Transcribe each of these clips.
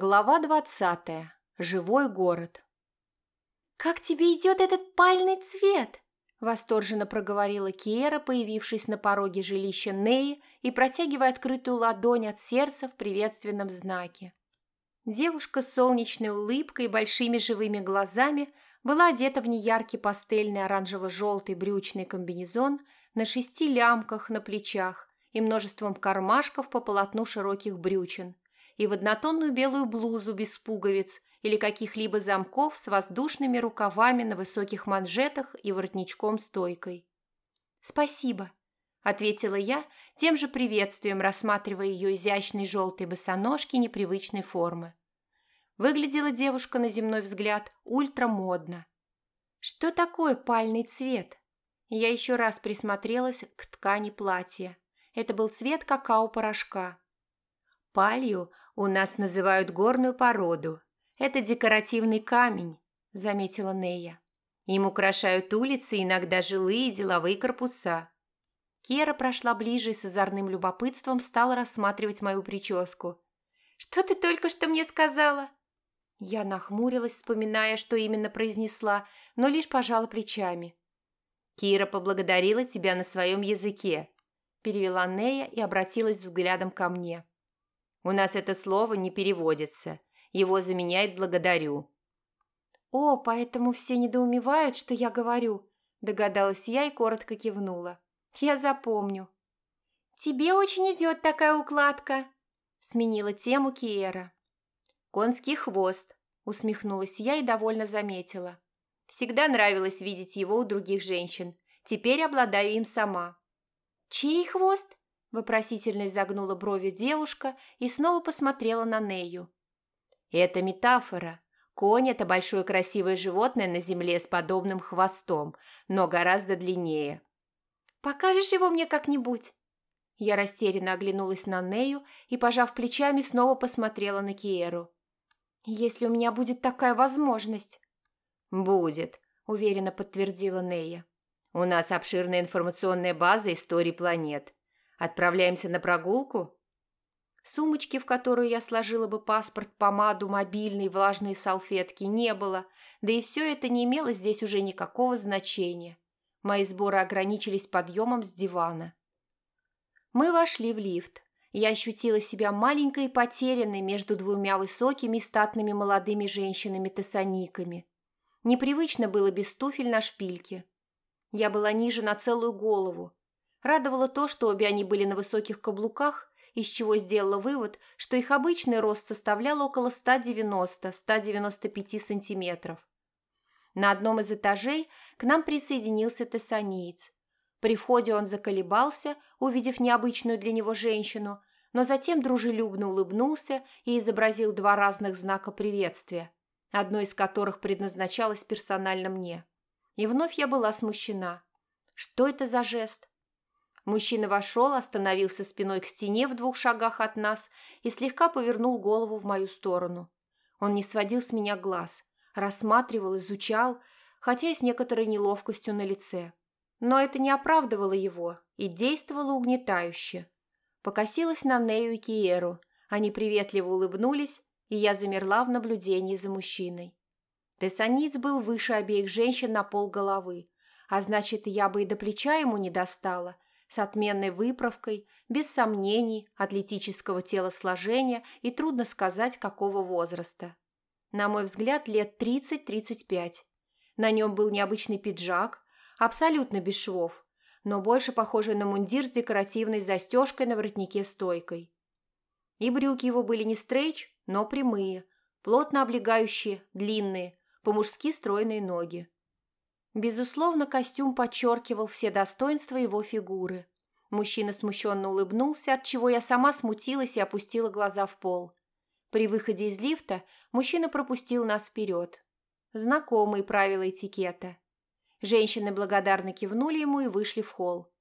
Глава двадцатая. Живой город. «Как тебе идет этот пальный цвет?» – восторженно проговорила Киера, появившись на пороге жилища Неи и протягивая открытую ладонь от сердца в приветственном знаке. Девушка с солнечной улыбкой и большими живыми глазами была одета в неяркий пастельный оранжево-желтый брючный комбинезон на шести лямках на плечах и множеством кармашков по полотну широких брючин – и в однотонную белую блузу без пуговиц или каких-либо замков с воздушными рукавами на высоких манжетах и воротничком-стойкой. «Спасибо», – ответила я тем же приветствием, рассматривая ее изящные желтые босоножки непривычной формы. Выглядела девушка на земной взгляд ультрамодно. «Что такое пальный цвет?» Я еще раз присмотрелась к ткани платья. Это был цвет какао-порошка. Палью у нас называют горную породу. Это декоративный камень, заметила Нея. Им украшают улицы, иногда жилые и деловые корпуса. Кера прошла ближе и с озорным любопытством стала рассматривать мою прическу. «Что ты только что мне сказала?» Я нахмурилась, вспоминая, что именно произнесла, но лишь пожала плечами. «Кира поблагодарила тебя на своем языке», – перевела Нея и обратилась взглядом ко мне. У нас это слово не переводится. Его заменяет «благодарю». «О, поэтому все недоумевают, что я говорю», – догадалась я и коротко кивнула. «Я запомню». «Тебе очень идет такая укладка», – сменила тему Киера. «Конский хвост», – усмехнулась я и довольно заметила. Всегда нравилось видеть его у других женщин. Теперь обладаю им сама. «Чей хвост?» Вопросительно изогнула брови девушка и снова посмотрела на Нею. «Это метафора. Конь – это большое красивое животное на земле с подобным хвостом, но гораздо длиннее». «Покажешь его мне как-нибудь?» Я растерянно оглянулась на Нею и, пожав плечами, снова посмотрела на Киеру. «Если у меня будет такая возможность...» «Будет», – уверенно подтвердила Нея. «У нас обширная информационная база истории планет. Отправляемся на прогулку?» Сумочки, в которую я сложила бы паспорт, помаду, мобильный, влажные салфетки, не было, да и все это не имело здесь уже никакого значения. Мои сборы ограничились подъемом с дивана. Мы вошли в лифт. Я ощутила себя маленькой и потерянной между двумя высокими статными молодыми женщинами-тессаниками. Непривычно было без туфель на шпильке. Я была ниже на целую голову, Радовало то, что обе они были на высоких каблуках, из чего сделала вывод, что их обычный рост составлял около 190-195 сантиметров. На одном из этажей к нам присоединился тессаниец. При входе он заколебался, увидев необычную для него женщину, но затем дружелюбно улыбнулся и изобразил два разных знака приветствия, одно из которых предназначалось персонально мне. И вновь я была смущена. Что это за жест? Мужчина вошел, остановился спиной к стене в двух шагах от нас и слегка повернул голову в мою сторону. Он не сводил с меня глаз, рассматривал, изучал, хотя и с некоторой неловкостью на лице. Но это не оправдывало его и действовало угнетающе. Покосилась на Нею и Киеру. Они приветливо улыбнулись, и я замерла в наблюдении за мужчиной. Тессаниц был выше обеих женщин на пол головы, а значит, я бы и до плеча ему не достала – с отменной выправкой, без сомнений, атлетического телосложения и трудно сказать, какого возраста. На мой взгляд, лет 30-35. На нем был необычный пиджак, абсолютно без швов, но больше похожий на мундир с декоративной застежкой на воротнике-стойкой. И брюки его были не стрейч, но прямые, плотно облегающие, длинные, по-мужски стройные ноги. Безусловно, костюм подчеркивал все достоинства его фигуры. Мужчина смущенно улыбнулся, от чего я сама смутилась и опустила глаза в пол. При выходе из лифта мужчина пропустил нас вперед. Знакомые правила этикета. Женщины благодарно кивнули ему и вышли в холл.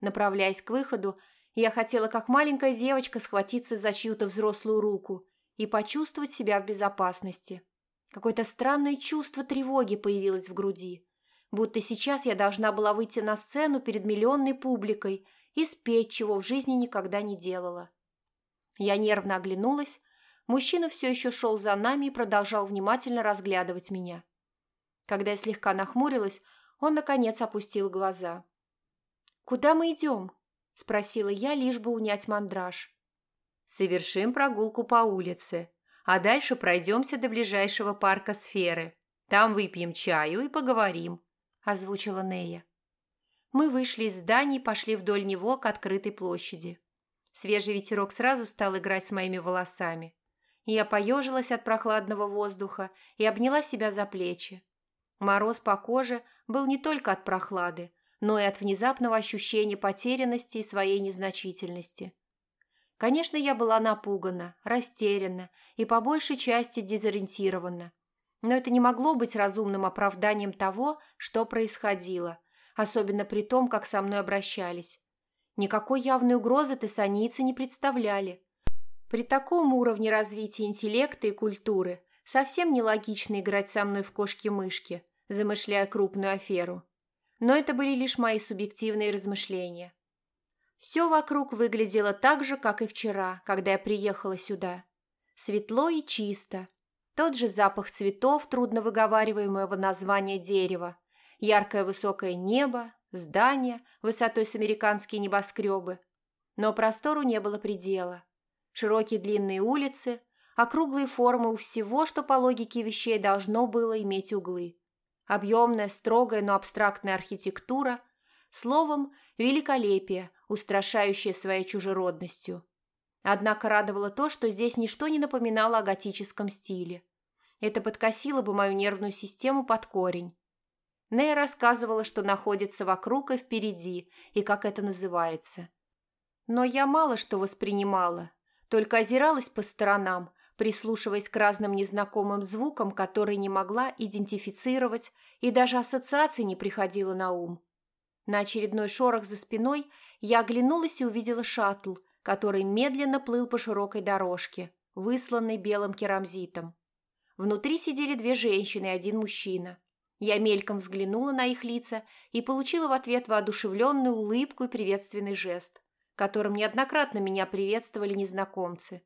Направляясь к выходу, я хотела, как маленькая девочка, схватиться за чью-то взрослую руку и почувствовать себя в безопасности. Какое-то странное чувство тревоги появилось в груди будто сейчас я должна была выйти на сцену перед миллионной публикой и спеть, чего в жизни никогда не делала. Я нервно оглянулась. мужчина все еще шел за нами и продолжал внимательно разглядывать меня. Когда я слегка нахмурилась, он, наконец, опустил глаза. «Куда мы идем?» – спросила я, лишь бы унять мандраж. «Совершим прогулку по улице, а дальше пройдемся до ближайшего парка сферы. Там выпьем чаю и поговорим», – озвучила Нея. Мы вышли из здания и пошли вдоль него к открытой площади. Свежий ветерок сразу стал играть с моими волосами. Я поежилась от прохладного воздуха и обняла себя за плечи. Мороз по коже был не только от прохлады, но и от внезапного ощущения потерянности и своей незначительности. Конечно, я была напугана, растеряна и по большей части дезориентирована. Но это не могло быть разумным оправданием того, что происходило, особенно при том, как со мной обращались. Никакой явной угрозы тессанийцы не представляли. При таком уровне развития интеллекта и культуры совсем нелогично играть со мной в кошки-мышки – замышляя крупную аферу. Но это были лишь мои субъективные размышления. Все вокруг выглядело так же, как и вчера, когда я приехала сюда. Светло и чисто. Тот же запах цветов, трудно выговариваемого названия дерева, яркое высокое небо, здания высотой с американские небоскребы. Но простору не было предела. Широкие длинные улицы, округлые формы у всего, что по логике вещей должно было иметь углы объемная, строгая, но абстрактная архитектура, словом, великолепие, устрашающее своей чужеродностью. Однако радовало то, что здесь ничто не напоминало о готическом стиле. Это подкосило бы мою нервную систему под корень. Нея рассказывала, что находится вокруг и впереди, и как это называется. Но я мало что воспринимала, только озиралась по сторонам, прислушиваясь к разным незнакомым звукам, которые не могла идентифицировать, и даже ассоциации не приходила на ум. На очередной шорох за спиной я оглянулась и увидела шаттл, который медленно плыл по широкой дорожке, высланной белым керамзитом. Внутри сидели две женщины и один мужчина. Я мельком взглянула на их лица и получила в ответ воодушевленную улыбку и приветственный жест, которым неоднократно меня приветствовали незнакомцы.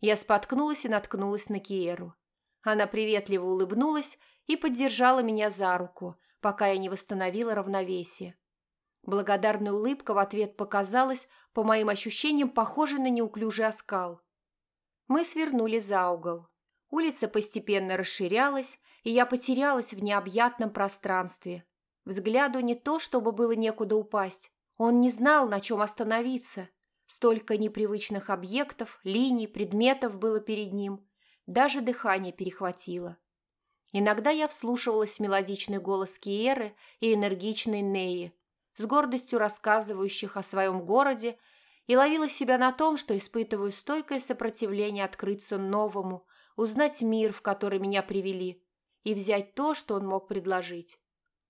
Я споткнулась и наткнулась на Киеру. Она приветливо улыбнулась и поддержала меня за руку, пока я не восстановила равновесие. Благодарная улыбка в ответ показалась, по моим ощущениям, похожей на неуклюжий оскал. Мы свернули за угол. Улица постепенно расширялась, и я потерялась в необъятном пространстве. Взгляду не то, чтобы было некуда упасть. Он не знал, на чем остановиться – Столько непривычных объектов, линий, предметов было перед ним. Даже дыхание перехватило. Иногда я вслушивалась в мелодичный голос Киеры и энергичной Неи, с гордостью рассказывающих о своем городе, и ловила себя на том, что испытываю стойкое сопротивление открыться новому, узнать мир, в который меня привели, и взять то, что он мог предложить.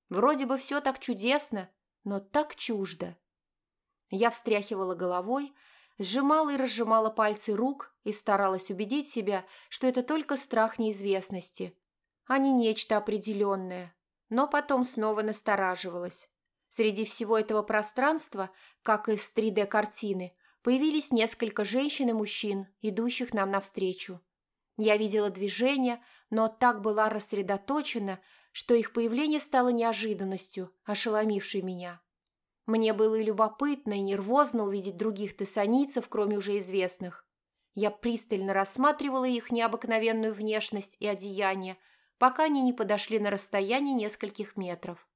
Вроде бы все так чудесно, но так чуждо. Я встряхивала головой, сжимала и разжимала пальцы рук и старалась убедить себя, что это только страх неизвестности, а не нечто определенное. Но потом снова настораживалась. Среди всего этого пространства, как из 3D-картины, появились несколько женщин и мужчин, идущих нам навстречу. Я видела движение, но так была рассредоточена, что их появление стало неожиданностью, ошеломившей меня. Мне было и любопытно, и нервозно увидеть других тессанийцев, кроме уже известных. Я пристально рассматривала их необыкновенную внешность и одеяние, пока они не подошли на расстояние нескольких метров.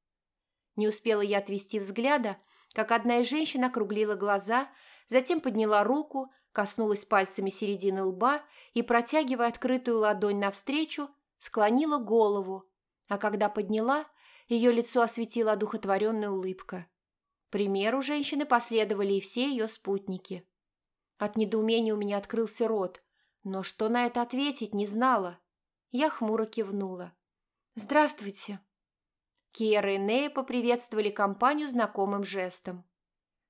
Не успела я отвести взгляда, как одна из женщин округлила глаза, затем подняла руку, коснулась пальцами середины лба и, протягивая открытую ладонь навстречу, склонила голову, а когда подняла, ее лицо осветила одухотворенная улыбка примеру женщины последовали и все ее спутники. От недоумения у меня открылся рот, но что на это ответить не знала. Я хмуро кивнула. «Здравствуйте!» Кира и Нея поприветствовали компанию знакомым жестом.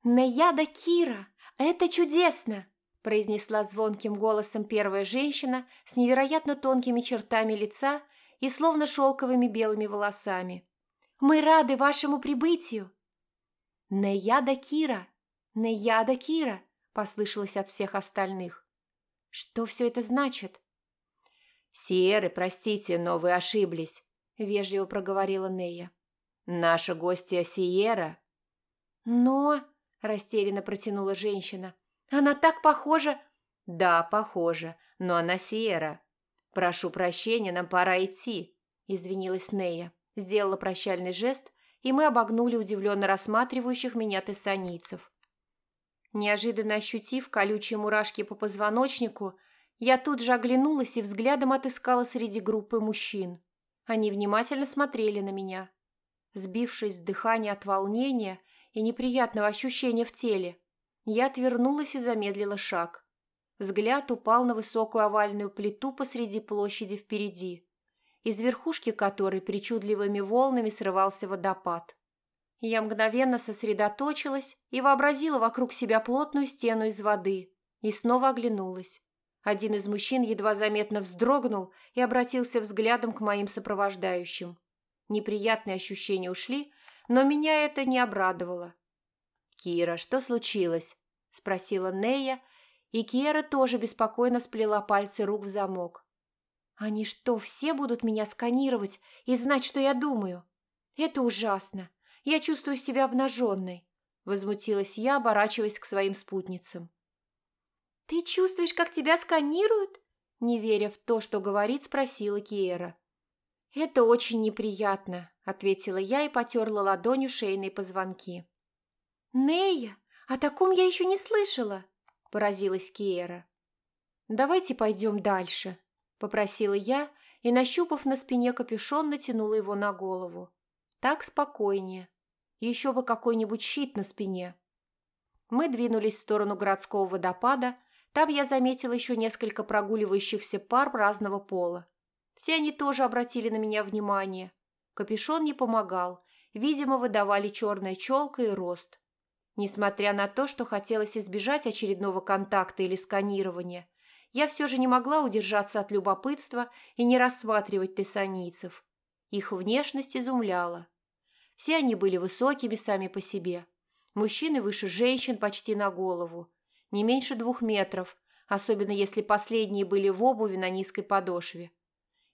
«Наяда Кира! Это чудесно!» произнесла звонким голосом первая женщина с невероятно тонкими чертами лица и словно шелковыми белыми волосами. «Мы рады вашему прибытию!» «Неяда Кира! Неяда Кира!» – послышалось от всех остальных. Что все это значит?» «Сиеры, простите, но вы ошиблись», – вежливо проговорила Нея. «Наша гостья Сиера». «Но...» – растерянно протянула женщина. «Она так похожа...» «Да, похожа, но она Сиера. Прошу прощения, нам пора идти», – извинилась Нея. Сделала прощальный жест, и мы обогнули удивленно рассматривающих меня тессанийцев. Неожиданно ощутив колючие мурашки по позвоночнику, я тут же оглянулась и взглядом отыскала среди группы мужчин. Они внимательно смотрели на меня. Сбившись с дыхания от волнения и неприятного ощущения в теле, я отвернулась и замедлила шаг. Взгляд упал на высокую овальную плиту посреди площади впереди, из верхушки которой причудливыми волнами срывался водопад. Я мгновенно сосредоточилась и вообразила вокруг себя плотную стену из воды и снова оглянулась. Один из мужчин едва заметно вздрогнул и обратился взглядом к моим сопровождающим. Неприятные ощущения ушли, но меня это не обрадовало. «Кира, что случилось?» – спросила Нея, и Кира тоже беспокойно сплела пальцы рук в замок. «Они что, все будут меня сканировать и знать, что я думаю? Это ужасно. Я чувствую себя обнаженной», – возмутилась я, оборачиваясь к своим спутницам. «Ты чувствуешь, как тебя сканируют?» Не веря в то, что говорит, спросила Киера. «Это очень неприятно», – ответила я и потерла ладонью шейные позвонки. «Нея, о таком я еще не слышала», – поразилась Киера. «Давайте пойдем дальше», – попросила я и, нащупав на спине капюшон, натянула его на голову. «Так спокойнее. Еще бы какой-нибудь щит на спине». Мы двинулись в сторону городского водопада, там я заметила еще несколько прогуливающихся пар разного пола. Все они тоже обратили на меня внимание. Капюшон не помогал, видимо, выдавали черная челка и рост. Несмотря на то, что хотелось избежать очередного контакта или сканирования, я все же не могла удержаться от любопытства и не рассматривать тессанийцев. Их внешность изумляла. Все они были высокими сами по себе. Мужчины выше женщин почти на голову не меньше двух метров, особенно если последние были в обуви на низкой подошве.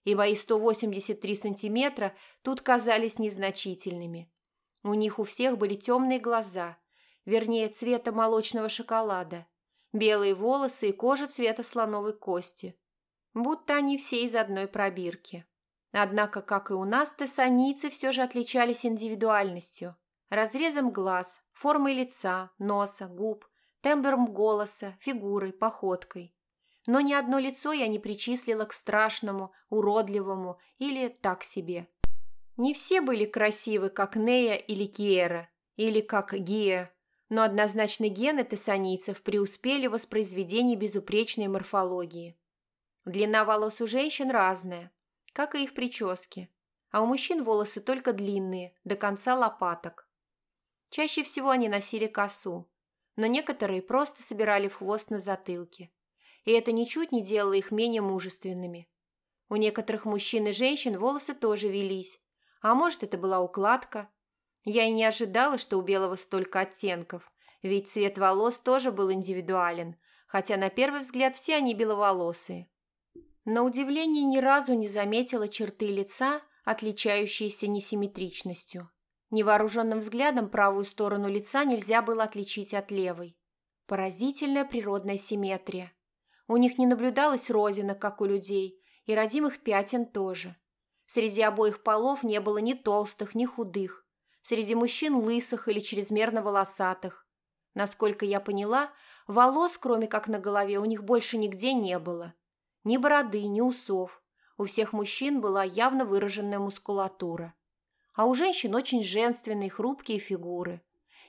И мои 183 сантиметра тут казались незначительными. У них у всех были темные глаза, вернее, цвета молочного шоколада, белые волосы и кожа цвета слоновой кости. Будто они все из одной пробирки. Однако, как и у нас, тессанийцы все же отличались индивидуальностью, разрезом глаз, формой лица, носа, губ, тембром голоса, фигурой, походкой. Но ни одно лицо я не причислила к страшному, уродливому или так себе. Не все были красивы, как Нея или Киера, или как Гия, но однозначно гены тессанийцев преуспели в воспроизведении безупречной морфологии. Длина волос у женщин разная, как и их прически, а у мужчин волосы только длинные, до конца лопаток. Чаще всего они носили косу, но некоторые просто собирали в хвост на затылке. И это ничуть не делало их менее мужественными. У некоторых мужчин и женщин волосы тоже велись, а может, это была укладка. Я и не ожидала, что у белого столько оттенков, ведь цвет волос тоже был индивидуален, хотя на первый взгляд все они беловолосые. На удивление ни разу не заметила черты лица, отличающиеся несимметричностью. Невооруженным взглядом правую сторону лица нельзя было отличить от левой. Поразительная природная симметрия. У них не наблюдалось родинок, как у людей, и родимых пятен тоже. Среди обоих полов не было ни толстых, ни худых. Среди мужчин лысых или чрезмерно волосатых. Насколько я поняла, волос, кроме как на голове, у них больше нигде не было. Ни бороды, ни усов. У всех мужчин была явно выраженная мускулатура а у женщин очень женственные хрупкие фигуры.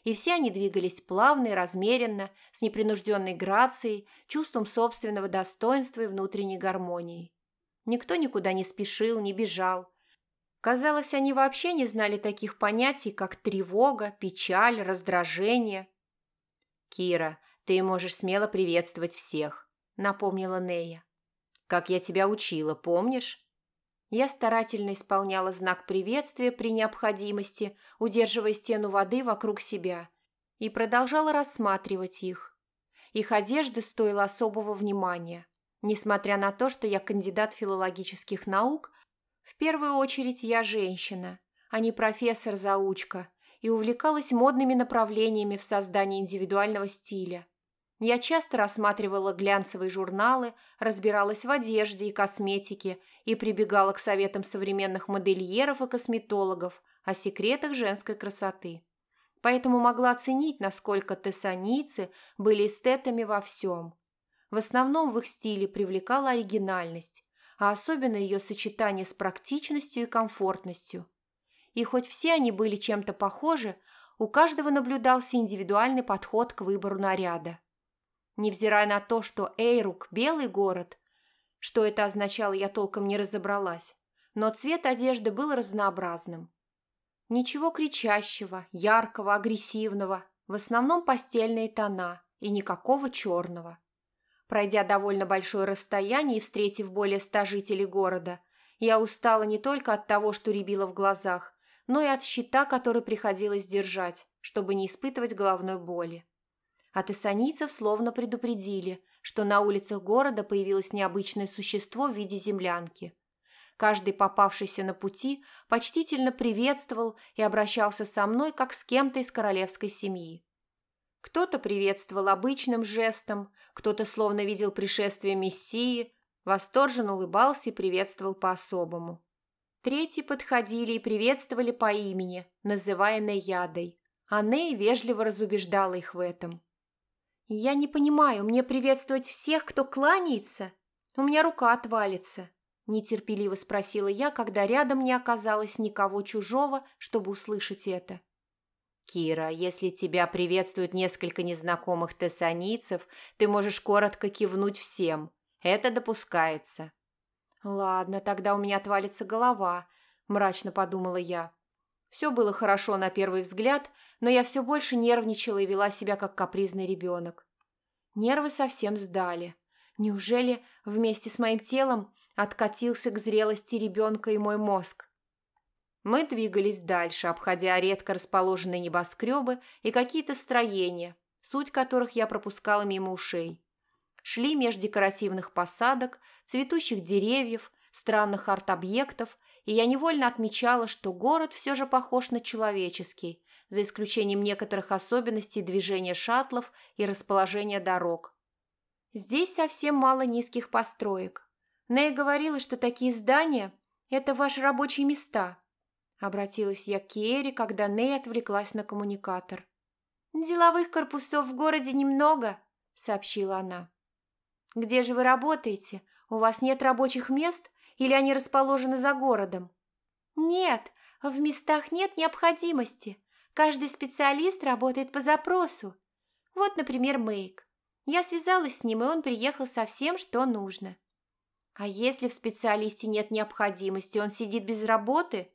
И все они двигались плавно и размеренно, с непринужденной грацией, чувством собственного достоинства и внутренней гармонией. Никто никуда не спешил, не бежал. Казалось, они вообще не знали таких понятий, как тревога, печаль, раздражение. «Кира, ты можешь смело приветствовать всех», — напомнила Нея. «Как я тебя учила, помнишь?» Я старательно исполняла знак приветствия при необходимости, удерживая стену воды вокруг себя, и продолжала рассматривать их. Их одежда стоила особого внимания. Несмотря на то, что я кандидат филологических наук, в первую очередь я женщина, а не профессор-заучка, и увлекалась модными направлениями в создании индивидуального стиля. Я часто рассматривала глянцевые журналы, разбиралась в одежде и косметике и прибегала к советам современных модельеров и косметологов о секретах женской красоты. Поэтому могла оценить, насколько тессанийцы были эстетами во всем. В основном в их стиле привлекала оригинальность, а особенно ее сочетание с практичностью и комфортностью. И хоть все они были чем-то похожи, у каждого наблюдался индивидуальный подход к выбору наряда. Невзирая на то, что Эйрук – белый город, что это означало, я толком не разобралась, но цвет одежды был разнообразным. Ничего кричащего, яркого, агрессивного, в основном постельные тона и никакого черного. Пройдя довольно большое расстояние и встретив более ста жителей города, я устала не только от того, что рябило в глазах, но и от щита, который приходилось держать, чтобы не испытывать головной боли. От эссанийцев словно предупредили, что на улицах города появилось необычное существо в виде землянки. Каждый попавшийся на пути почтительно приветствовал и обращался со мной, как с кем-то из королевской семьи. Кто-то приветствовал обычным жестом, кто-то словно видел пришествие Мессии, восторженно улыбался и приветствовал по-особому. Третьи подходили и приветствовали по имени, называя Неядой, а Ней вежливо разубеждала их в этом. «Я не понимаю, мне приветствовать всех, кто кланяется? У меня рука отвалится», – нетерпеливо спросила я, когда рядом не оказалось никого чужого, чтобы услышать это. «Кира, если тебя приветствуют несколько незнакомых тессанийцев, ты можешь коротко кивнуть всем. Это допускается». «Ладно, тогда у меня отвалится голова», – мрачно подумала я. Все было хорошо на первый взгляд, но я все больше нервничала и вела себя как капризный ребенок. Нервы совсем сдали. Неужели вместе с моим телом откатился к зрелости ребенка и мой мозг? Мы двигались дальше, обходя редко расположенные небоскребы и какие-то строения, суть которых я пропускала мимо ушей. Шли меж декоративных посадок, цветущих деревьев, странных арт-объектов и я невольно отмечала, что город все же похож на человеческий, за исключением некоторых особенностей движения шаттлов и расположения дорог. Здесь совсем мало низких построек. Нэй говорила, что такие здания – это ваши рабочие места. Обратилась я к Киэре, когда Нэй отвлеклась на коммуникатор. «Деловых корпусов в городе немного», – сообщила она. «Где же вы работаете? У вас нет рабочих мест?» Или они расположены за городом? Нет, в местах нет необходимости. Каждый специалист работает по запросу. Вот, например, Мейк. Я связалась с ним, и он приехал со всем, что нужно. А если в специалисте нет необходимости, он сидит без работы?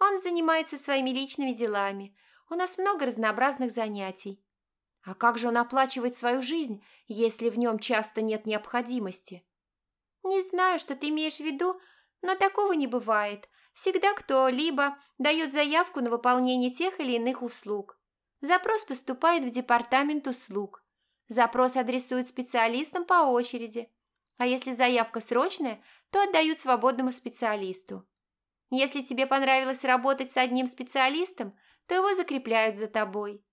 Он занимается своими личными делами. У нас много разнообразных занятий. А как же он оплачивает свою жизнь, если в нем часто нет необходимости? «Не знаю, что ты имеешь в виду, но такого не бывает. Всегда кто-либо дает заявку на выполнение тех или иных услуг. Запрос поступает в департамент услуг. Запрос адресуют специалистам по очереди. А если заявка срочная, то отдают свободному специалисту. Если тебе понравилось работать с одним специалистом, то его закрепляют за тобой.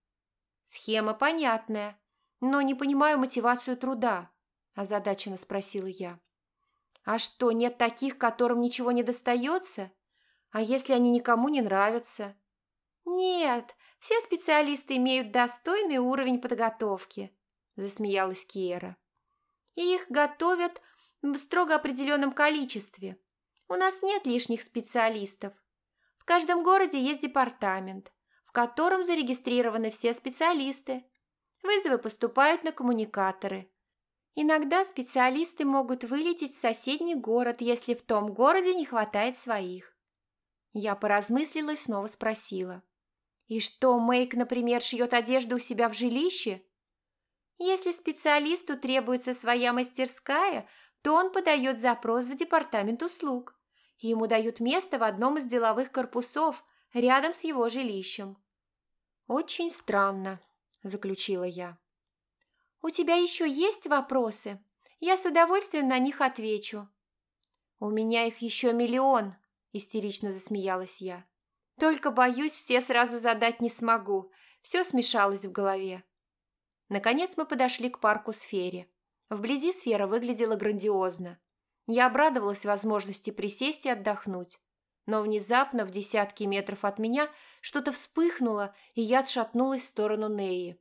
Схема понятная, но не понимаю мотивацию труда, озадаченно спросила я. А что, нет таких, которым ничего не достается? А если они никому не нравятся? Нет, все специалисты имеют достойный уровень подготовки, засмеялась Киера. И их готовят в строго определенном количестве. У нас нет лишних специалистов. В каждом городе есть департамент, в котором зарегистрированы все специалисты. Вызовы поступают на коммуникаторы. Иногда специалисты могут вылететь в соседний город, если в том городе не хватает своих. Я поразмыслила и снова спросила. И что, Мэйк, например, шьет одежду у себя в жилище? Если специалисту требуется своя мастерская, то он подает запрос в департамент услуг. И ему дают место в одном из деловых корпусов, рядом с его жилищем. «Очень странно», – заключила я. «У тебя еще есть вопросы? Я с удовольствием на них отвечу». «У меня их еще миллион», – истерично засмеялась я. «Только, боюсь, все сразу задать не смогу. Все смешалось в голове». Наконец мы подошли к парку сфере. Вблизи сфера выглядела грандиозно. Я обрадовалась возможности присесть и отдохнуть. Но внезапно, в десятки метров от меня, что-то вспыхнуло, и я отшатнулась в сторону Неи.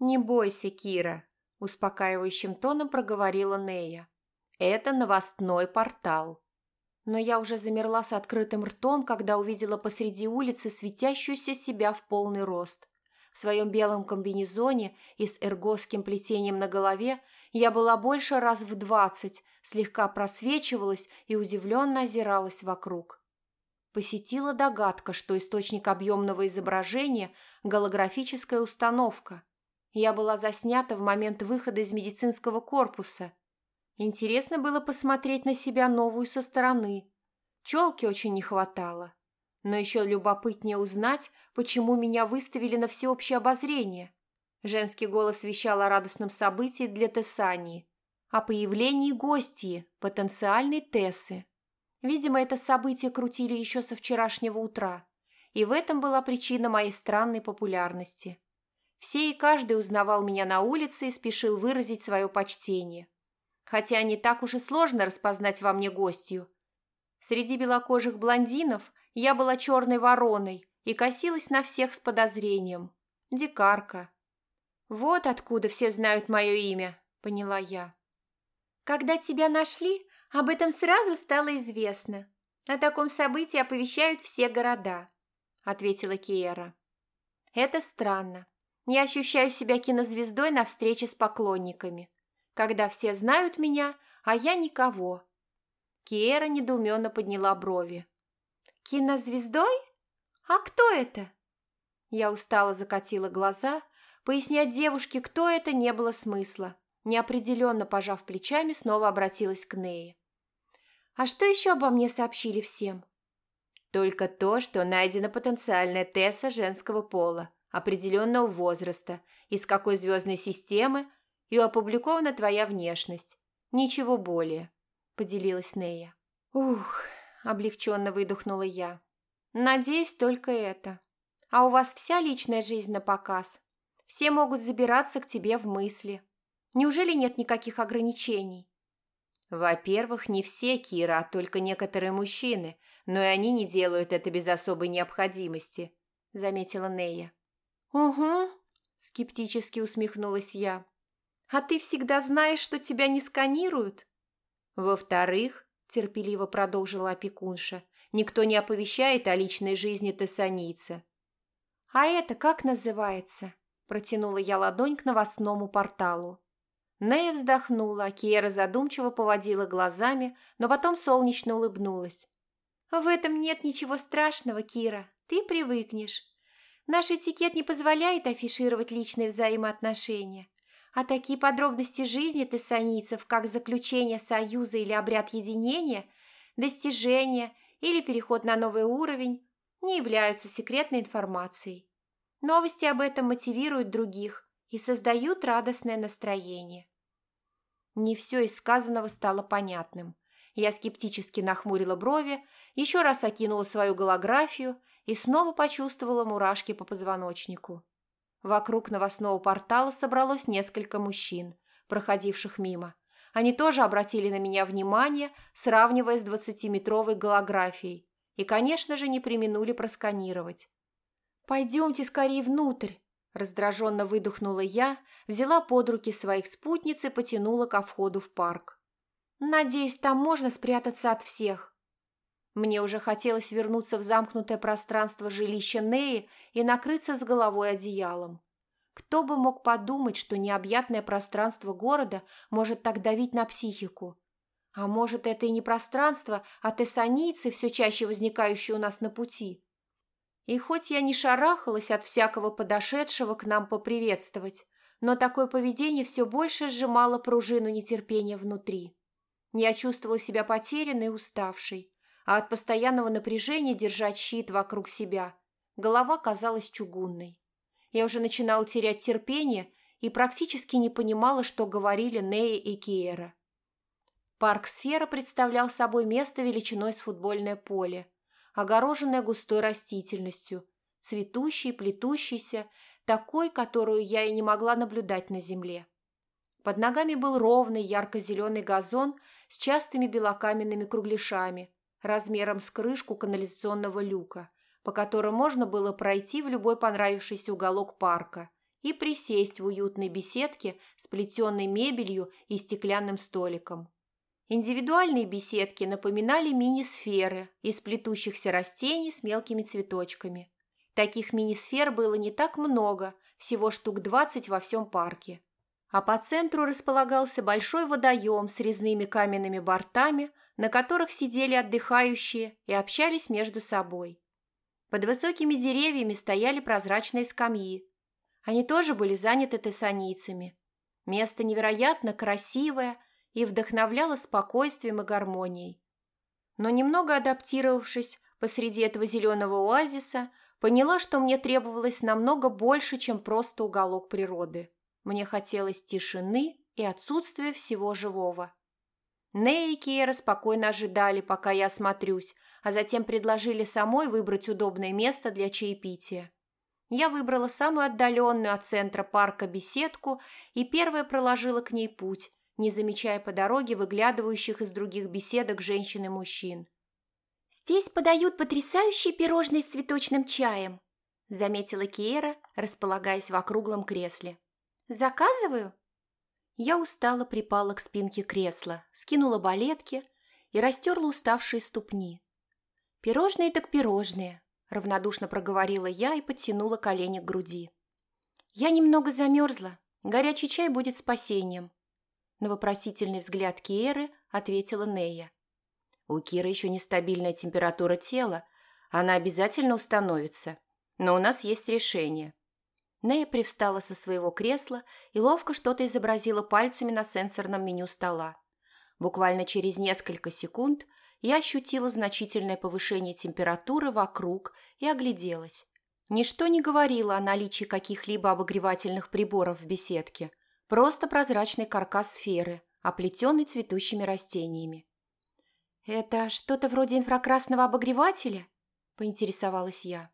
«Не бойся, Кира», – успокаивающим тоном проговорила Нея. «Это новостной портал». Но я уже замерла с открытым ртом, когда увидела посреди улицы светящуюся себя в полный рост. В своем белом комбинезоне и с эргосским плетением на голове я была больше раз в двадцать, слегка просвечивалась и удивленно озиралась вокруг. Посетила догадка, что источник объемного изображения – голографическая установка. Я была заснята в момент выхода из медицинского корпуса. Интересно было посмотреть на себя новую со стороны. Челки очень не хватало. Но еще любопытнее узнать, почему меня выставили на всеобщее обозрение. Женский голос вещал о радостном событии для Тессании, о появлении гостьи, потенциальной Тессы. Видимо, это событие крутили еще со вчерашнего утра, и в этом была причина моей странной популярности. Все и каждый узнавал меня на улице и спешил выразить свое почтение. Хотя не так уж и сложно распознать во мне гостью. Среди белокожих блондинов я была черной вороной и косилась на всех с подозрением. Дикарка. «Вот откуда все знают мое имя», — поняла я. «Когда тебя нашли, об этом сразу стало известно. О таком событии оповещают все города», – ответила Киера. «Это странно. Я ощущаю себя кинозвездой на встрече с поклонниками, когда все знают меня, а я никого». Киера недоуменно подняла брови. «Кинозвездой? А кто это?» Я устало закатила глаза. Пояснять девушке, кто это, не было смысла. Неопределенно пожав плечами, снова обратилась к Нее. «А что еще обо мне сообщили всем?» «Только то, что найдена потенциальная Тесса женского пола, определенного возраста, из какой звездной системы, и опубликована твоя внешность. Ничего более», – поделилась Нея. «Ух», – облегченно выдохнула я. «Надеюсь, только это. А у вас вся личная жизнь на показ. Все могут забираться к тебе в мысли». Неужели нет никаких ограничений? Во-первых, не все, Кира, а только некоторые мужчины, но и они не делают это без особой необходимости, заметила Нея. Угу, скептически усмехнулась я. А ты всегда знаешь, что тебя не сканируют? Во-вторых, терпеливо продолжила опекунша, никто не оповещает о личной жизни тессаница. А это как называется? Протянула я ладонь к новостному порталу. Нея вздохнула, Киера задумчиво поводила глазами, но потом солнечно улыбнулась. «В этом нет ничего страшного, Кира, ты привыкнешь. Наш этикет не позволяет афишировать личные взаимоотношения, а такие подробности жизни тессанийцев, как заключение союза или обряд единения, достижение или переход на новый уровень, не являются секретной информацией. Новости об этом мотивируют других, и создают радостное настроение. Не все из сказанного стало понятным. Я скептически нахмурила брови, еще раз окинула свою голографию и снова почувствовала мурашки по позвоночнику. Вокруг новостного портала собралось несколько мужчин, проходивших мимо. Они тоже обратили на меня внимание, сравнивая с двадцатиметровой голографией, и, конечно же, не применули просканировать. «Пойдемте скорее внутрь», Раздраженно выдохнула я, взяла под руки своих спутниц и потянула ко входу в парк. «Надеюсь, там можно спрятаться от всех». Мне уже хотелось вернуться в замкнутое пространство жилища Неи и накрыться с головой одеялом. Кто бы мог подумать, что необъятное пространство города может так давить на психику? А может, это и не пространство, а тессаницы, все чаще возникающие у нас на пути? И хоть я не шарахалась от всякого подошедшего к нам поприветствовать, но такое поведение все больше сжимало пружину нетерпения внутри. Я чувствовала себя потерянной и уставшей, а от постоянного напряжения держать щит вокруг себя голова казалась чугунной. Я уже начинала терять терпение и практически не понимала, что говорили Нея и Киера. Парк «Сфера» представлял собой место величиной с футбольное поле, огороженное густой растительностью, цветущей, плетущейся, такой, которую я и не могла наблюдать на земле. Под ногами был ровный ярко-зеленый газон с частыми белокаменными кругляшами, размером с крышку канализационного люка, по которым можно было пройти в любой понравившийся уголок парка и присесть в уютной беседке с плетеной мебелью и стеклянным столиком. Индивидуальные беседки напоминали мини-сферы из плетущихся растений с мелкими цветочками. Таких мини-сфер было не так много, всего штук 20 во всем парке. А по центру располагался большой водоем с резными каменными бортами, на которых сидели отдыхающие и общались между собой. Под высокими деревьями стояли прозрачные скамьи. Они тоже были заняты тессанийцами. Место невероятно красивое и вдохновляло спокойствием и гармонией. Но немного адаптировавшись посреди этого зеленого оазиса, поняла, что мне требовалось намного больше, чем просто уголок природы. Мне хотелось тишины и отсутствия всего живого. Нея и Киера спокойно ожидали, пока я осмотрюсь, а затем предложили самой выбрать удобное место для чаепития. Я выбрала самую отдаленную от центра парка беседку и первая проложила к ней путь, не замечая по дороге выглядывающих из других беседок женщин и мужчин. «Здесь подают потрясающие пирожные с цветочным чаем», заметила Киера, располагаясь в округлом кресле. «Заказываю?» Я устало припала к спинке кресла, скинула балетки и растерла уставшие ступни. «Пирожные так пирожные», – равнодушно проговорила я и подтянула колени к груди. «Я немного замерзла. Горячий чай будет спасением». На вопросительный взгляд Киеры ответила Нея. «У Киры еще нестабильная температура тела. Она обязательно установится. Но у нас есть решение. Нея привстала со своего кресла и ловко что-то изобразила пальцами на сенсорном меню стола. Буквально через несколько секунд я ощутила значительное повышение температуры вокруг и огляделась. Ничто не говорило о наличии каких-либо обогревательных приборов в беседке, просто прозрачный каркас сферы, оплетенный цветущими растениями. «Это что-то вроде инфракрасного обогревателя?» – поинтересовалась я.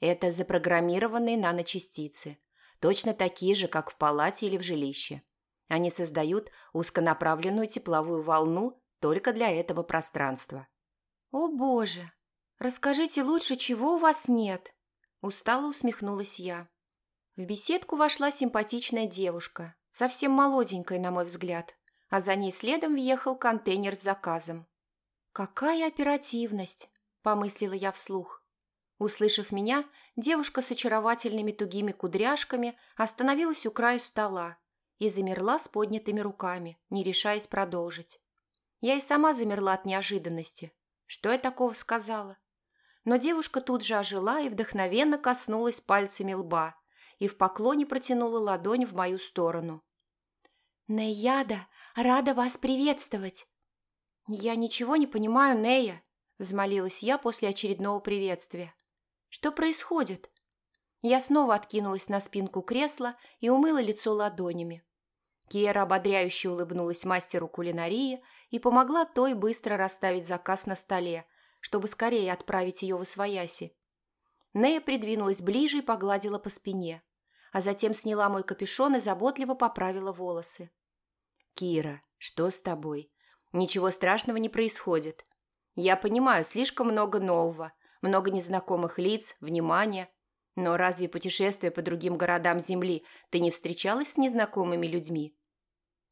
Это запрограммированные наночастицы, точно такие же, как в палате или в жилище. Они создают узконаправленную тепловую волну только для этого пространства. «О боже! Расскажите лучше, чего у вас нет?» Устало усмехнулась я. В беседку вошла симпатичная девушка, совсем молоденькая, на мой взгляд, а за ней следом въехал контейнер с заказом. «Какая оперативность!» – помыслила я вслух. Услышав меня, девушка с очаровательными тугими кудряшками остановилась у края стола и замерла с поднятыми руками, не решаясь продолжить. Я и сама замерла от неожиданности. Что я такого сказала? Но девушка тут же ожила и вдохновенно коснулась пальцами лба и в поклоне протянула ладонь в мою сторону. «Нейяда, рада вас приветствовать!» «Я ничего не понимаю, Нея», – взмолилась я после очередного приветствия. Что происходит? Я снова откинулась на спинку кресла и умыла лицо ладонями. Киера ободряюще улыбнулась мастеру кулинарии и помогла той быстро расставить заказ на столе, чтобы скорее отправить ее в освояси. Нея придвинулась ближе и погладила по спине, а затем сняла мой капюшон и заботливо поправила волосы. «Кира, что с тобой? Ничего страшного не происходит. Я понимаю, слишком много нового, много незнакомых лиц, внимания. Но разве путешествуя по другим городам Земли ты не встречалась с незнакомыми людьми?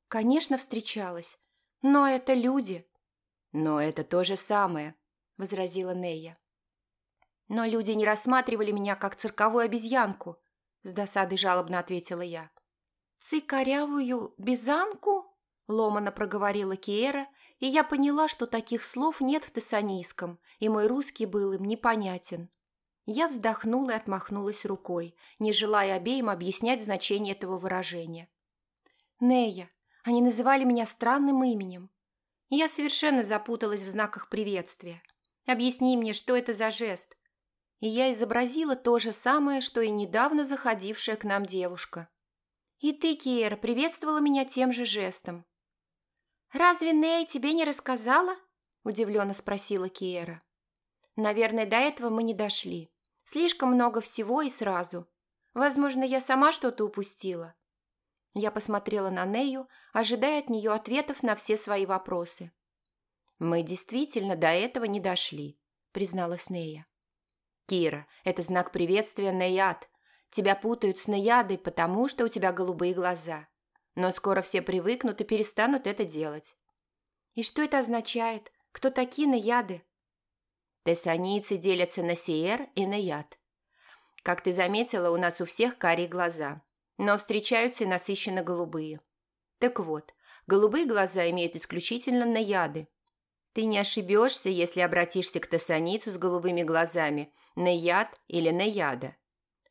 Конечно, встречалась. Но это люди. Но это то же самое, возразила Нея. Но люди не рассматривали меня как цирковую обезьянку, с досадой жалобно ответила я. Цикорявую безанку? Ломано проговорила Киера и я поняла, что таких слов нет в тессанийском, и мой русский был им непонятен. Я вздохнула и отмахнулась рукой, не желая обеим объяснять значение этого выражения. «Нея, они называли меня странным именем. Я совершенно запуталась в знаках приветствия. Объясни мне, что это за жест?» И я изобразила то же самое, что и недавно заходившая к нам девушка. И ты, Киера, приветствовала меня тем же жестом. «Разве Ней тебе не рассказала?» – удивленно спросила Киера. «Наверное, до этого мы не дошли. Слишком много всего и сразу. Возможно, я сама что-то упустила». Я посмотрела на Нею, ожидая от нее ответов на все свои вопросы. «Мы действительно до этого не дошли», – призналась Нея. «Кира, это знак приветствия Нейад. Тебя путают с Неядой, потому что у тебя голубые глаза. Но скоро все привыкнут и перестанут это делать». «И что это означает? Кто такие Наяды?» Тессанийцы делятся на Сиер и Наяд. Как ты заметила, у нас у всех карие глаза, но встречаются и насыщенно голубые. Так вот, голубые глаза имеют исключительно наяды. Ты не ошибешься, если обратишься к тессаницу с голубыми глазами, наяд или наяда.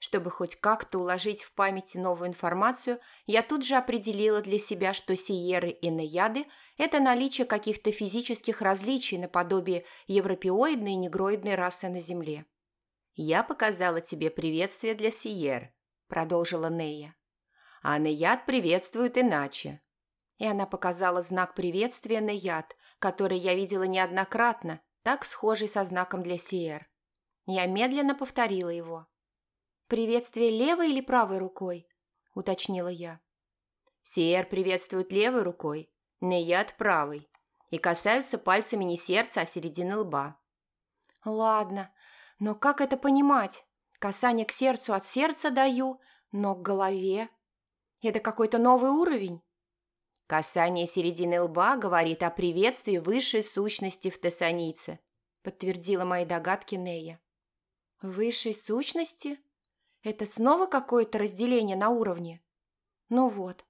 Чтобы хоть как-то уложить в памяти новую информацию, я тут же определила для себя, что сиеры и наяды – это наличие каких-то физических различий наподобие европеоидной и негроидной расы на Земле. «Я показала тебе приветствие для сиер», – продолжила Нея. «А наяд приветствует иначе». И она показала знак приветствия наяд, который я видела неоднократно, так схожий со знаком для сиер. Я медленно повторила его. «Приветствие левой или правой рукой?» – уточнила я. Сиер приветствует левой рукой, Нейяд – правой, и касаются пальцами не сердца, а середины лба. «Ладно, но как это понимать? Касание к сердцу от сердца даю, но к голове. Это какой-то новый уровень?» «Касание середины лба говорит о приветствии высшей сущности в Тессанице», подтвердила мои догадки Нея. «Высшей сущности?» Это снова какое-то разделение на уровне? Ну вот,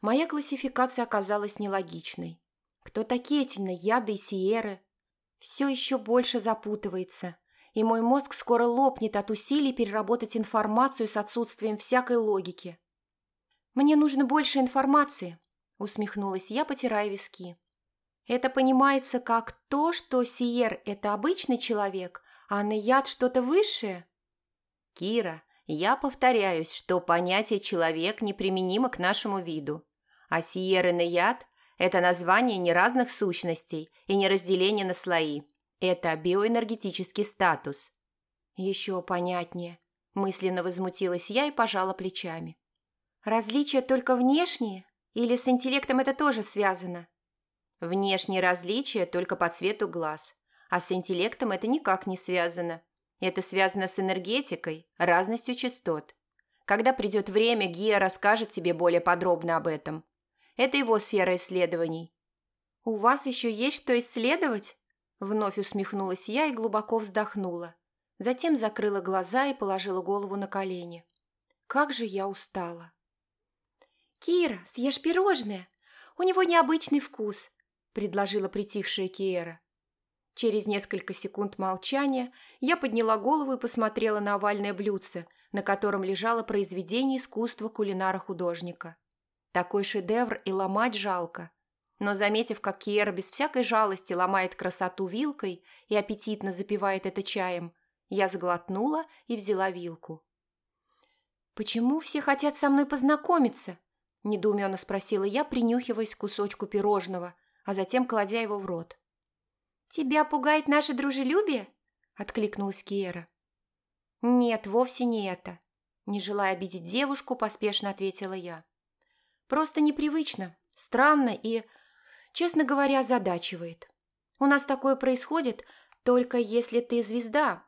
моя классификация оказалась нелогичной. Кто такие эти наяды и сиеры? Все еще больше запутывается, и мой мозг скоро лопнет от усилий переработать информацию с отсутствием всякой логики. «Мне нужно больше информации», – усмехнулась я, потирая виски. «Это понимается как то, что Сиер – это обычный человек, а Наяд – что-то высшее?» «Кира, я повторяюсь, что понятие «человек» неприменимо к нашему виду, а сиерен яд – это название не разных сущностей и не разделение на слои. Это биоэнергетический статус. Еще понятнее. Мысленно возмутилась я и пожала плечами. Различия только внешние? Или с интеллектом это тоже связано? Внешние различия только по цвету глаз, а с интеллектом это никак не связано. Это связано с энергетикой, разностью частот. Когда придет время, Гия расскажет тебе более подробно об этом. Это его сфера исследований. «У вас еще есть что исследовать?» Вновь усмехнулась я и глубоко вздохнула. Затем закрыла глаза и положила голову на колени. Как же я устала. «Кира, съешь пирожное. У него необычный вкус», – предложила притихшая Киера. Через несколько секунд молчания я подняла голову и посмотрела на овальное блюдце, на котором лежало произведение искусства кулинара-художника. Такой шедевр и ломать жалко. Но заметив, как Киера без всякой жалости ломает красоту вилкой и аппетитно запивает это чаем, я заглотнула и взяла вилку. «Почему все хотят со мной познакомиться?» – недоуменно спросила я, принюхиваясь к кусочку пирожного, а затем кладя его в рот. «Тебя пугает наше дружелюбие?» – откликнулась Киера. «Нет, вовсе не это», – не желая обидеть девушку, поспешно ответила я. «Просто непривычно, странно и, честно говоря, задачивает. У нас такое происходит только если ты звезда.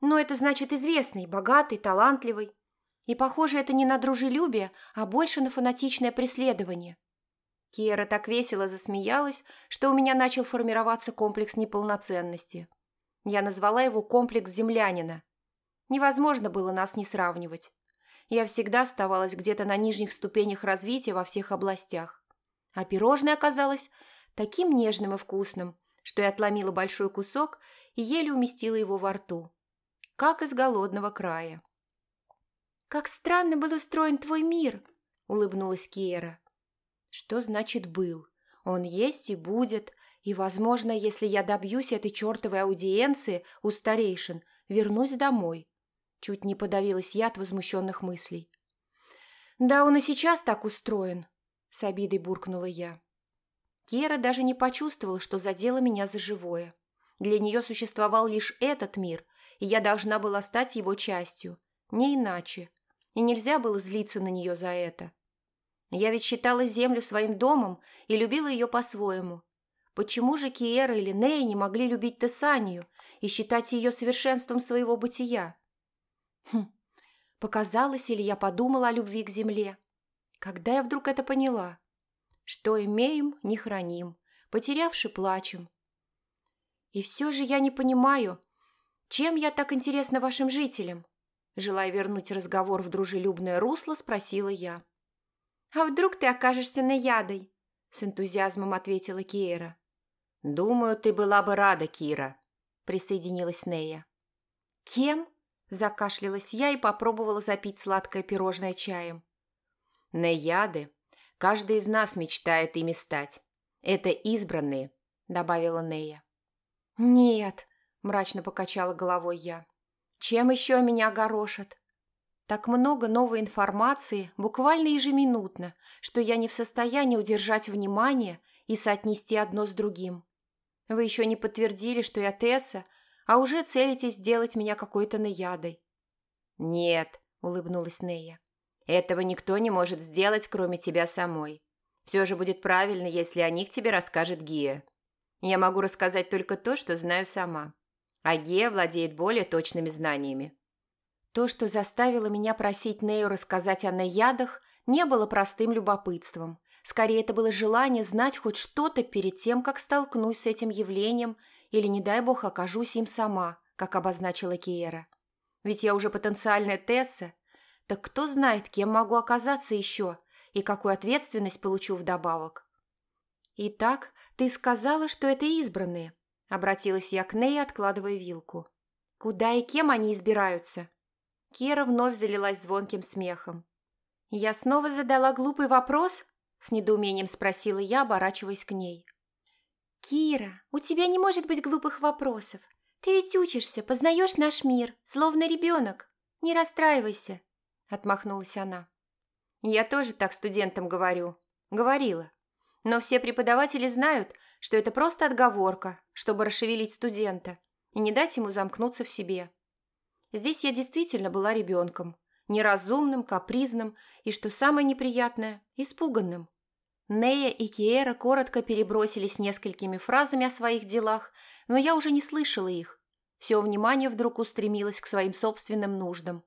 Но это значит известный, богатый, талантливый. И, похоже, это не на дружелюбие, а больше на фанатичное преследование. Кера так весело засмеялась, что у меня начал формироваться комплекс неполноценности. Я назвала его комплекс землянина. Невозможно было нас не сравнивать. Я всегда оставалась где-то на нижних ступенях развития во всех областях. А пирожное оказалось таким нежным и вкусным, что я отломила большой кусок и еле уместила его во рту. Как из голодного края. «Как странно был устроен твой мир!» – улыбнулась Киера. Что значит «был»? Он есть и будет, и, возможно, если я добьюсь этой чертовой аудиенции у старейшин, вернусь домой. Чуть не подавилась я от возмущенных мыслей. «Да он и сейчас так устроен», – с обидой буркнула я. Кера даже не почувствовала, что задела меня за живое. Для нее существовал лишь этот мир, и я должна была стать его частью, не иначе. И нельзя было злиться на нее за это. Я ведь считала землю своим домом и любила ее по-своему. Почему же Киера или Нея не могли любить Тессанию и считать ее совершенством своего бытия? Хм, показалось или я подумала о любви к земле? Когда я вдруг это поняла? Что имеем, не храним, потерявши, плачем. И все же я не понимаю, чем я так интересна вашим жителям? Желая вернуть разговор в дружелюбное русло, спросила я. «А вдруг ты окажешься наядой?» С энтузиазмом ответила Киера. «Думаю, ты была бы рада, Кира», присоединилась Нея. «Кем?» – закашлялась я и попробовала запить сладкое пирожное чаем. «Неяды. Каждый из нас мечтает ими стать. Это избранные», – добавила Нея. «Нет», – мрачно покачала головой я. «Чем еще меня огорошат? Так много новой информации, буквально ежеминутно, что я не в состоянии удержать внимание и соотнести одно с другим. Вы еще не подтвердили, что я Тесса, а уже целитесь сделать меня какой-то наядой». «Нет», — улыбнулась Нея. «Этого никто не может сделать, кроме тебя самой. Все же будет правильно, если о них тебе расскажет Гия. Я могу рассказать только то, что знаю сама. А Гия владеет более точными знаниями. То, что заставило меня просить Нею рассказать о наядах, не было простым любопытством. Скорее, это было желание знать хоть что-то перед тем, как столкнусь с этим явлением или, не дай бог, окажусь им сама, как обозначила Киера. Ведь я уже потенциальная Тесса. Так кто знает, кем могу оказаться еще и какую ответственность получу вдобавок. «Итак, ты сказала, что это избранные», — обратилась я к Ней, откладывая вилку. «Куда и кем они избираются?» Кира вновь залилась звонким смехом. «Я снова задала глупый вопрос?» – с недоумением спросила я, оборачиваясь к ней. «Кира, у тебя не может быть глупых вопросов. Ты ведь учишься, познаешь наш мир, словно ребенок. Не расстраивайся», – отмахнулась она. «Я тоже так студентам говорю. Говорила. Но все преподаватели знают, что это просто отговорка, чтобы расшевелить студента и не дать ему замкнуться в себе. Здесь я действительно была ребенком, неразумным, капризным и, что самое неприятное, испуганным. Нея и Киера коротко перебросились несколькими фразами о своих делах, но я уже не слышала их. Все внимание вдруг устремилось к своим собственным нуждам.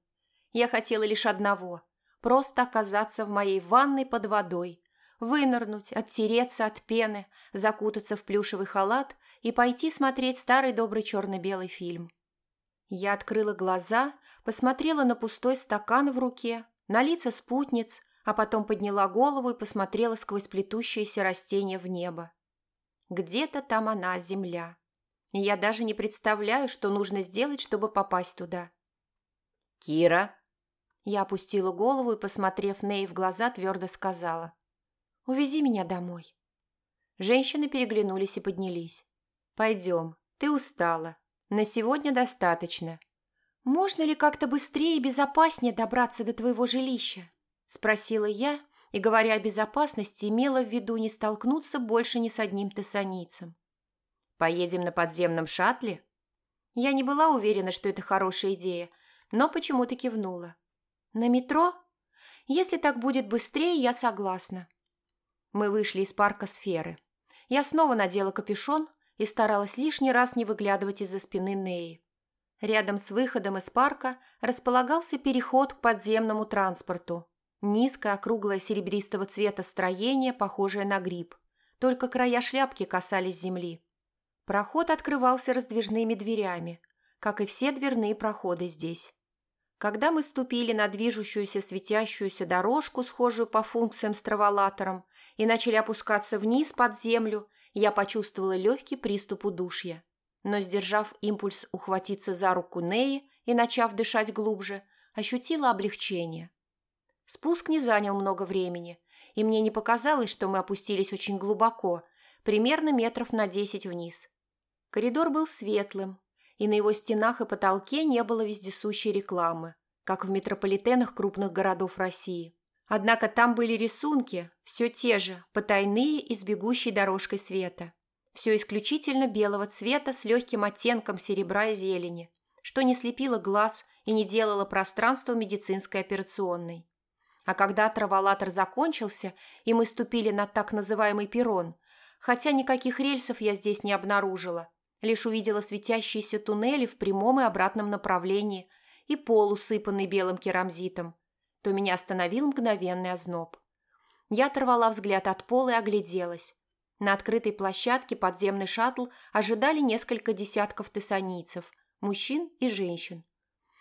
Я хотела лишь одного – просто оказаться в моей ванной под водой, вынырнуть, оттереться от пены, закутаться в плюшевый халат и пойти смотреть старый добрый черно-белый фильм. Я открыла глаза, посмотрела на пустой стакан в руке, на лица спутниц, а потом подняла голову и посмотрела сквозь плетущиеся растения в небо. Где-то там она, земля. И я даже не представляю, что нужно сделать, чтобы попасть туда. «Кира?» Я опустила голову и, посмотрев Ней в глаза, твердо сказала. «Увези меня домой». Женщины переглянулись и поднялись. «Пойдем, ты устала. На сегодня достаточно. Можно ли как-то быстрее и безопаснее добраться до твоего жилища? Спросила я, и, говоря о безопасности, имела в виду не столкнуться больше ни с одним тессаницем. Поедем на подземном шаттле? Я не была уверена, что это хорошая идея, но почему-то кивнула. На метро? Если так будет быстрее, я согласна. Мы вышли из парка сферы. Я снова надела капюшон, и старалась лишний раз не выглядывать из-за спины Неи. Рядом с выходом из парка располагался переход к подземному транспорту. Низкое, округлое серебристого цвета строение, похожее на гриб. Только края шляпки касались земли. Проход открывался раздвижными дверями, как и все дверные проходы здесь. Когда мы ступили на движущуюся светящуюся дорожку, схожую по функциям с траволатором, и начали опускаться вниз под землю, я почувствовала легкий приступ удушья. Но, сдержав импульс ухватиться за руку Неи и начав дышать глубже, ощутила облегчение. Спуск не занял много времени, и мне не показалось, что мы опустились очень глубоко, примерно метров на десять вниз. Коридор был светлым, и на его стенах и потолке не было вездесущей рекламы, как в метрополитенах крупных городов России. Однако там были рисунки, все те же, потайные и с бегущей дорожкой света. Все исключительно белого цвета с легким оттенком серебра и зелени, что не слепило глаз и не делало пространство медицинской операционной. А когда траволатор закончился, и мы ступили на так называемый перрон, хотя никаких рельсов я здесь не обнаружила, лишь увидела светящиеся туннели в прямом и обратном направлении и пол, усыпанный белым керамзитом, то меня остановил мгновенный озноб. Я оторвала взгляд от пола и огляделась. На открытой площадке подземный шаттл ожидали несколько десятков тессанийцев, мужчин и женщин.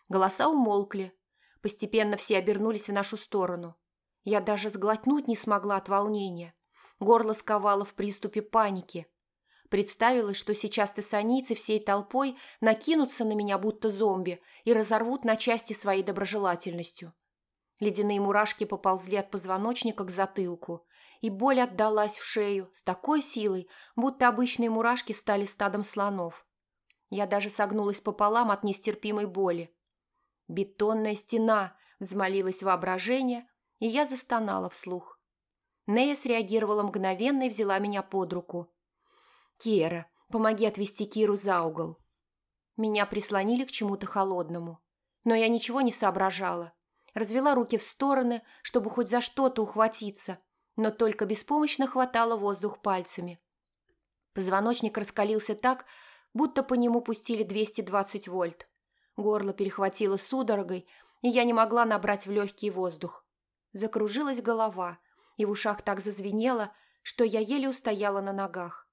Голоса умолкли, Постепенно все обернулись в нашу сторону. Я даже сглотнуть не смогла от волнения. Горло сковало в приступе паники. Представилось, что сейчас тессанийцы всей толпой накинутся на меня, будто зомби, и разорвут на части своей доброжелательностью. Ледяные мурашки поползли от позвоночника к затылку, и боль отдалась в шею с такой силой, будто обычные мурашки стали стадом слонов. Я даже согнулась пополам от нестерпимой боли. «Бетонная стена!» – взмолилось воображение, и я застонала вслух. Нея среагировала мгновенно и взяла меня под руку. «Кера, помоги отвести Киру за угол». Меня прислонили к чему-то холодному. Но я ничего не соображала. Развела руки в стороны, чтобы хоть за что-то ухватиться, но только беспомощно хватала воздух пальцами. Позвоночник раскалился так, будто по нему пустили 220 вольт. Горло перехватило судорогой, и я не могла набрать в легкий воздух. Закружилась голова, и в ушах так зазвенело, что я еле устояла на ногах.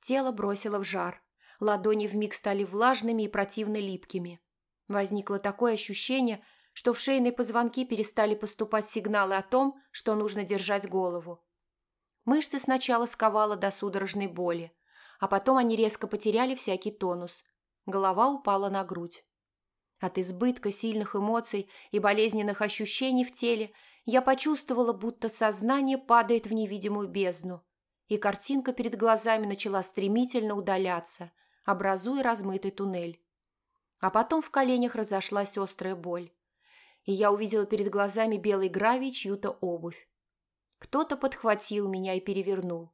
Тело бросило в жар. Ладони вмиг стали влажными и противно липкими. Возникло такое ощущение, что в шейные позвонки перестали поступать сигналы о том, что нужно держать голову. Мышцы сначала сковало до судорожной боли, а потом они резко потеряли всякий тонус. Голова упала на грудь. От избытка сильных эмоций и болезненных ощущений в теле я почувствовала, будто сознание падает в невидимую бездну, и картинка перед глазами начала стремительно удаляться, образуя размытый туннель. А потом в коленях разошлась острая боль, и я увидела перед глазами белый гравий чью-то обувь. Кто-то подхватил меня и перевернул.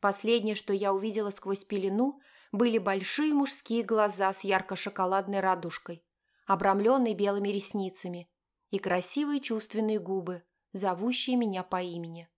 Последнее, что я увидела сквозь пелену, были большие мужские глаза с ярко-шоколадной радужкой обрамленный белыми ресницами, и красивые чувственные губы, зовущие меня по имени.